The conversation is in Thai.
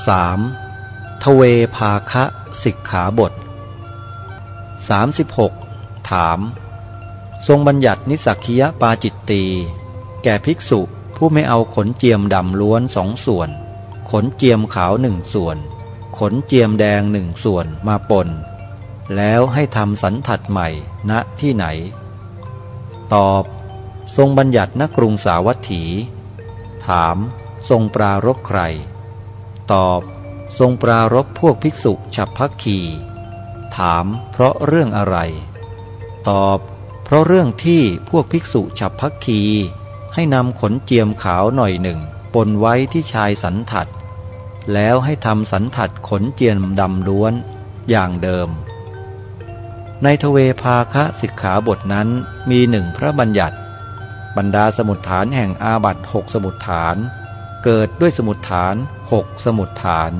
3. ทเวภาคะสิกขาบท 36. ถาม ทรงบัญญัตินิสักคียปาจิตตี แก่ภิกษุผู้ไม่เอาขนเจียมดำล้วนสองส่วน ขนเจียมขาวหนึ่งส่วน ขนเจียมแดงหนึ่งส่วนมาปน แล้วให้ทำสันถัดใหม่ณที่ไหน ตอบ ทรงบัญญัติณกรุงสาวัตถี ถาม ทรงปรารบใคร ตอบ ทรงปรารบพวกภิกษุฉับพักขีถามเพราะเรื่องอะไร ตอบ เพราะเรื่องที่พวกภิกษุฉับพักขีให้นำขนเจียมขาวหน่อยหนึ่ง ปนไว้ที่ชายสันถัด แล้วให้ทำสันถัดขนเจียมดำล้วน อย่างเดิม ในทเวภาคะสิกขาบทนั้นมีหนึ่งพระบัญญัติ บรรดาสมุดฐานแห่งอาบัตหกสมุดฐาน เกิดด้วยสมุดฐานหกสมุดฐาน